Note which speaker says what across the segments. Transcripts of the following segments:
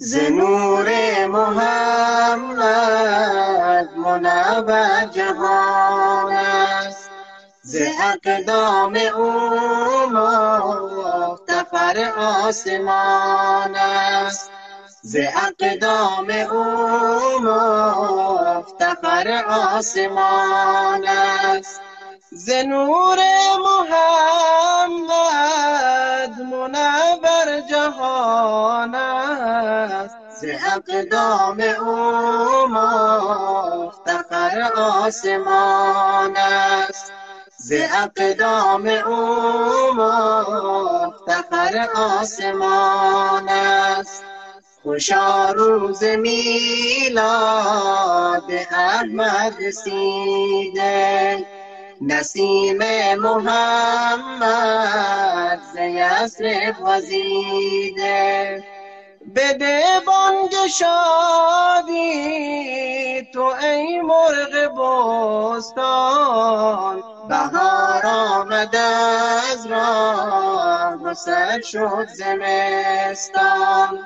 Speaker 1: ز نور محمد منور جهان است. ز اقدام او مفتخر آسمان است. ز اقدام او مفتخر آسمان است. ز نور محمد منور جهان ز اقدام او مفتخر آسمان است. ز اقدام او مفتخر آسمان است. خوشا روز میلاد احمد رسیده نسیم محمد ز یسرب وزیده. بده بانگ شادی تو ای مرغ بستان. بهار آمد از راه و سر شد زمستان.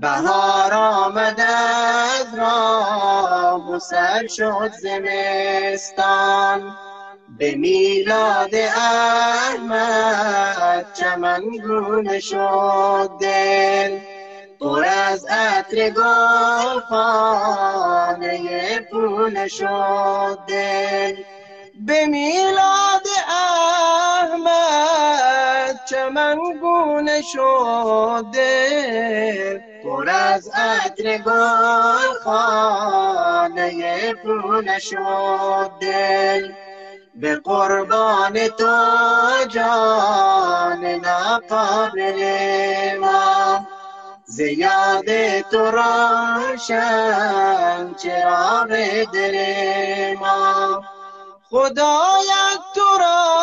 Speaker 1: بهار آمد از راه و سر شد زمستان. به میلاد احمد چمن گونه شد دل. پر از عطر گل خانه پول شد دل به میلاد احمد چمن گونه شد دل پر از عطر گل خانه پول شد دل به قربان تو جان ناقابل ما زیاد تو روشن چراغ دل ما. خدایت تو را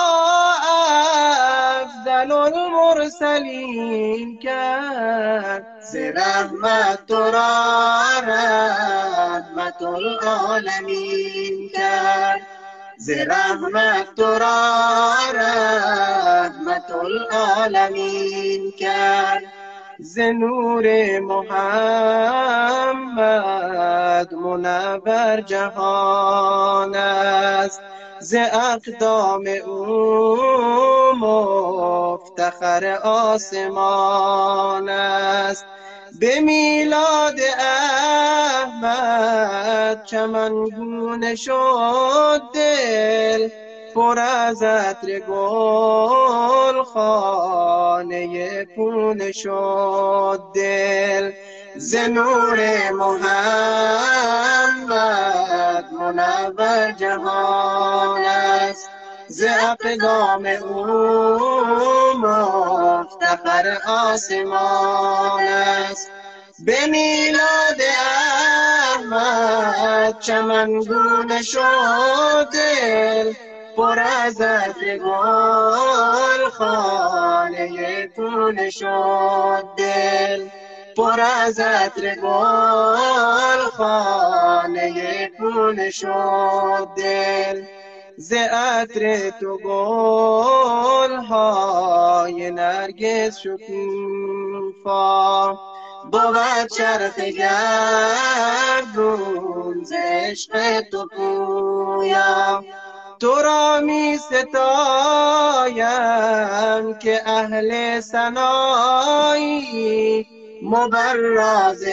Speaker 1: افضل المرسلین کرد. ز رحمت تو را رحمت العالمین کرد. ز رحمت تو را رحمت العالمین کرد. ز نور محمد منور جهان است. ز اقدام او مفتخر آسمان است. به میلاد احمد چمنگونه شد دل. پر از عطر گل خانه پون شد دل. ز نور محمد منور جهان است. ز اقدام او مفتخر آسمان است. به میلاد احمد چمنگونه شد دل. پر از عطر گل خانه پول شد دل. پر از عطر گل خانه پول شد دل. ز عطر تو گل های نرگس شکوفا. بود چرخ گردون ز عشق تو پویا. تو را می ستایم که اهل سنایی مبرز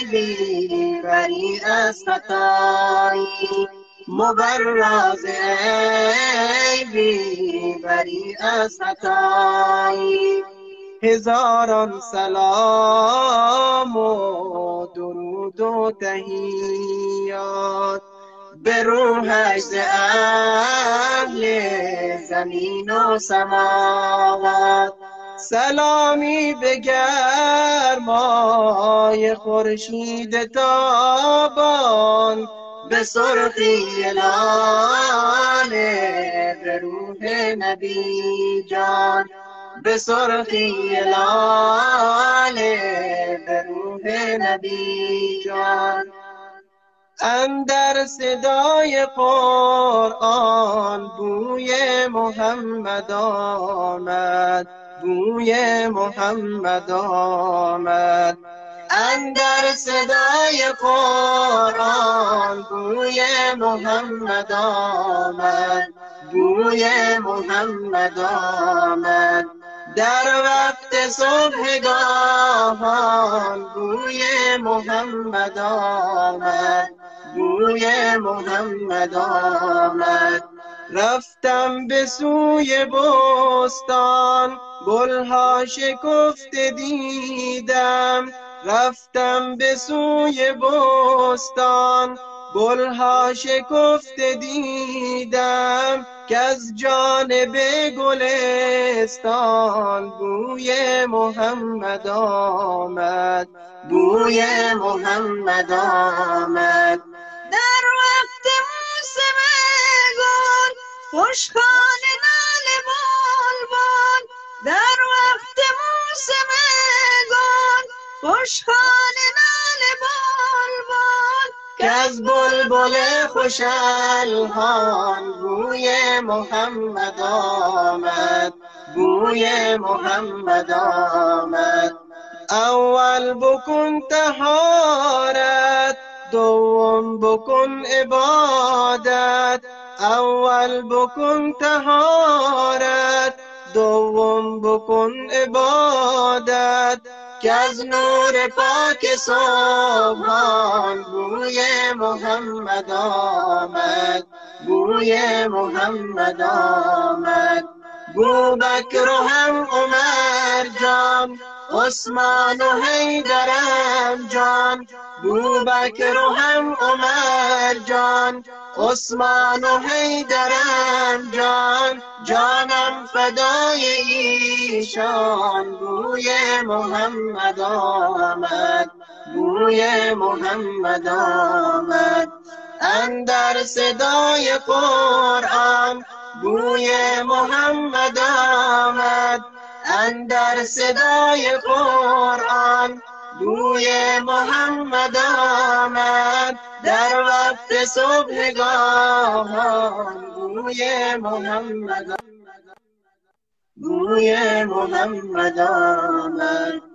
Speaker 1: عیبی بری از خطایی. مبرز عیبی بری از خطایی. هزاران سلام و درود و تهیات به روحش اهل زمین و سماوات. سلامی به گرمای خورشید تابان. به سرخی لاله به روح نبی جان. به سرخی لاله به روح نبی جان. اندر صدای قرآن بوی محمد آمد بوی محمد آمد. اندر صدای قرآن بوی محمد آمد بوی محمد آمد. در وقت صبحگاهان بوی محمد آمد. بوی محمد آمد. رفتم به سوی بستان گلها شکفته دیدم. رفتم به سوی بستان گلها شکفته دیدم. که از جانب گلستان بوی محمد آمد. بوی محمد آمد.
Speaker 2: گل خوشخانه نال بلبل در وقت موسم گل. خوشخانه نال بلبل
Speaker 1: که از بلبل خوش الحان بوی محمد آمد. بوی محمد آمد. اول بکن تهارت دوم بکن عبادت. اول بکن تهارت دوم بکن عبادت که از نور پاک صبحان بوی محمد آمد بوی محمد آمد. بو بکر و هم عمر جان عثمان و حیدرم جان بو بکر و هم عمر جان عثمان و حیدرم جان جانم فدای ایشان. بوی محمد آمد بوی محمد آمد. اندر صدای قرآن بوی محمد آمد. اندر صدای قرآن بوی محمد آمد. در وقت صبحگاهان بوی محمد بوی محمد آمد.